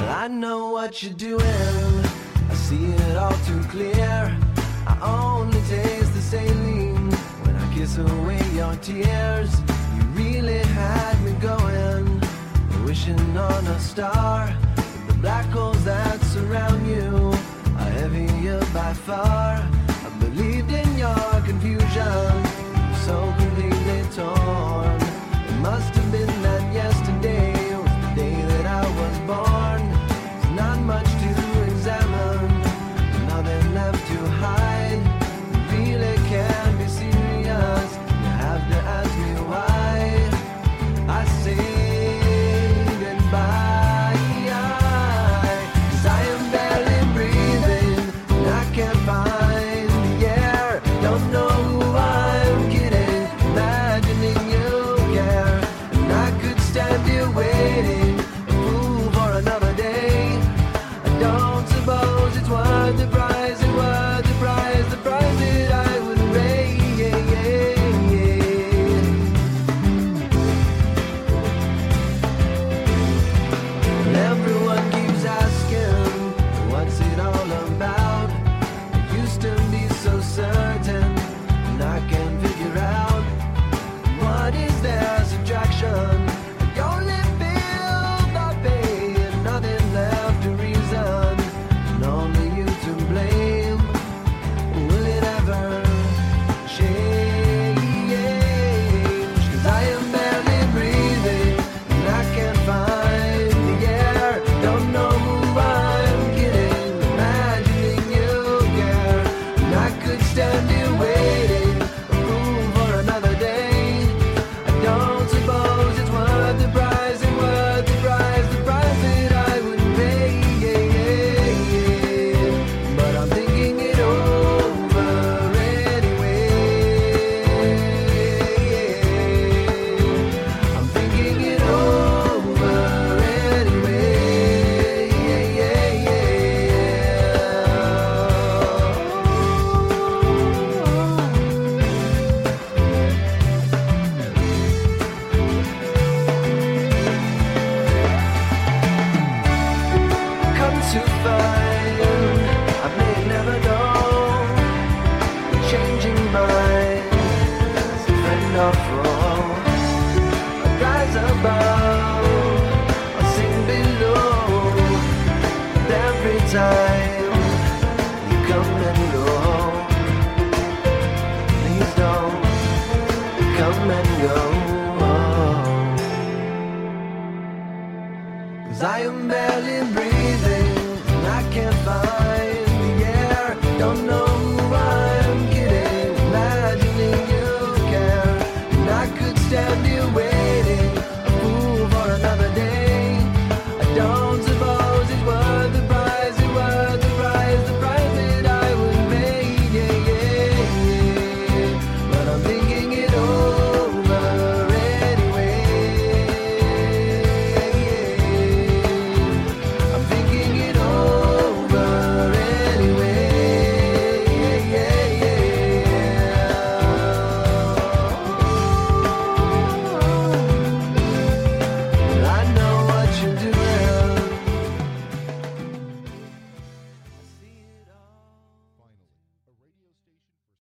I know what you're doing. I see it all too clear. I only taste the saline when I kiss away your tears. You really had me going, wishing on a star. But the black holes that surround you are heavier by far. I believed in your confusion. to bar. Cause I am barely breathing and I can't find the air. Don't know.